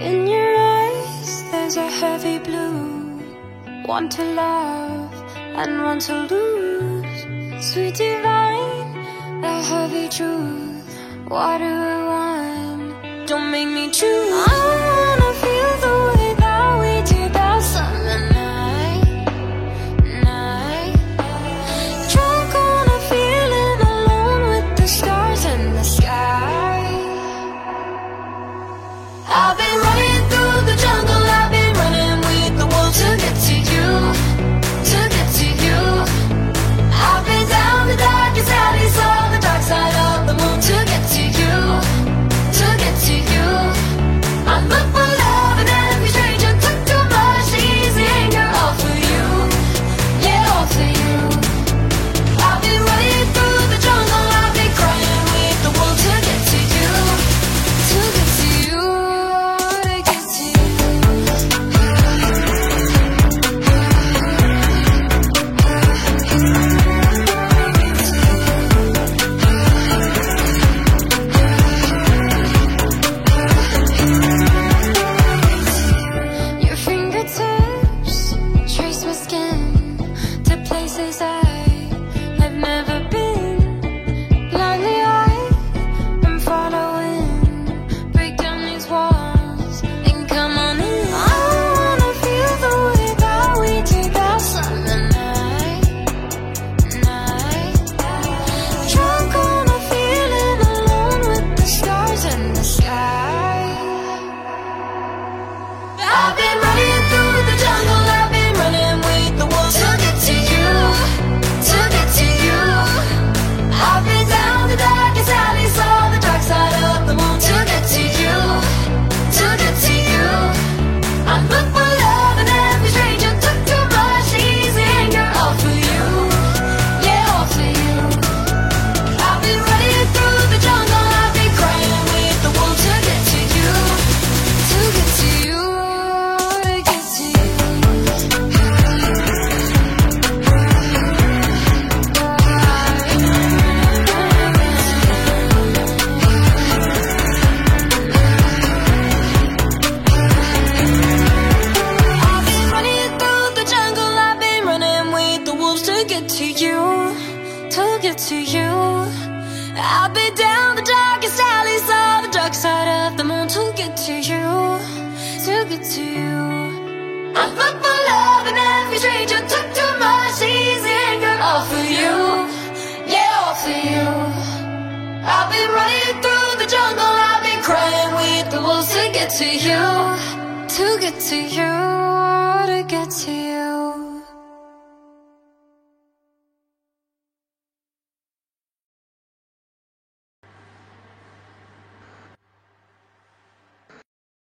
In your eyes, there's a heavy blue. One to love and one to lose. Sweet divine, the heavy truth. What do I want? Don't make me choose. I wanna feel the way that we did that summer night. Night. Drunk on a feeling alone with the stars in the sky. I've been to get to you, to get to you. I've been down the darkest alleys, saw the dark side of the moon to get to you, to get to you. I look for love in every stranger, took too much easy anger, all for you, yeah, all for you. I've been running through the jungle, I've been crying with the wolves to get to you, to get to you, to get to you.